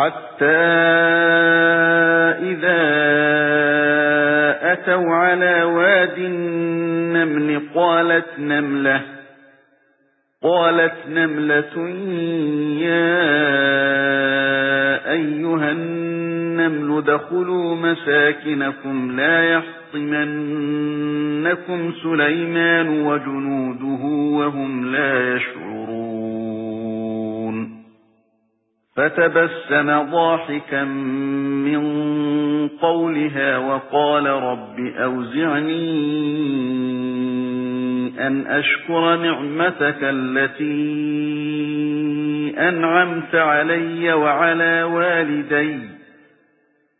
حَتَّى إِذَا أَتَوْا عَلَى وَادِ النَّمْلِ قَالَتْ نَمْلَةٌ قَالَتْ نَمْلَةٌ يَا أَيُّهَا النَّمْلُ ادْخُلُوا مَسَاكِنَكُمْ لَا يَحْطِمَنَّكُمْ سُلَيْمَانُ وَجُنُودُهُ وَهُمْ لَا يَشْعُرُونَ. فَتَبَسَّمَ ضَاحِكًا مِنْ قَوْلِهَا وَقَالَ رَبِّ أَوْزِعْنِي أَنْ أَشْكُرَ نِعْمَتَكَ الَّتِي أَنْعَمْتَ عَلَيَّ وَعَلَى وَالِدَيَّ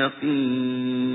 يَقِينٍ